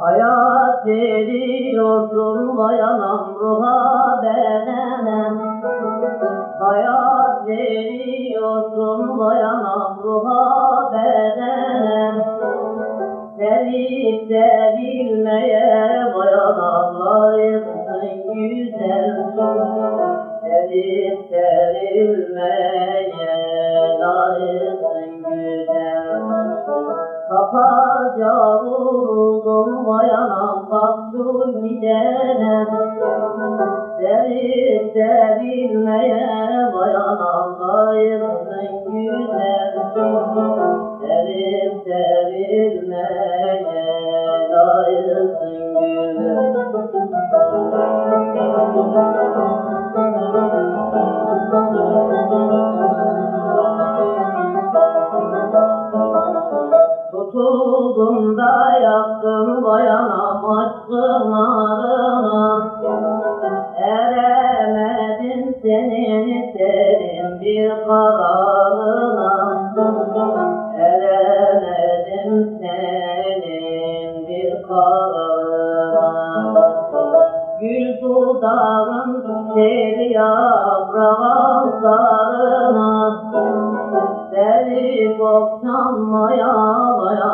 Hayat veriyorsun bayanam ruha bedene Hayat veriyorsun bayanam ruha bedene Sevip de Sevip de bilmeye layıksın güzel Kapaca vuruldum bayanam bak şu gidene Sevip bayanam layıksın güzel Sevip de Tutuldum da yaktım bayanam aşkın arına. Eremedim senin senin bir kararına. Eremedim senin bir kararına. Gül dudağın seri yaprağın sarına seni boktan mayalaya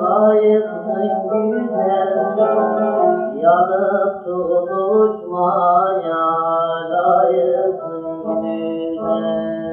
ayırdın güzel Yanıp tutuşmaya layıksın güzel.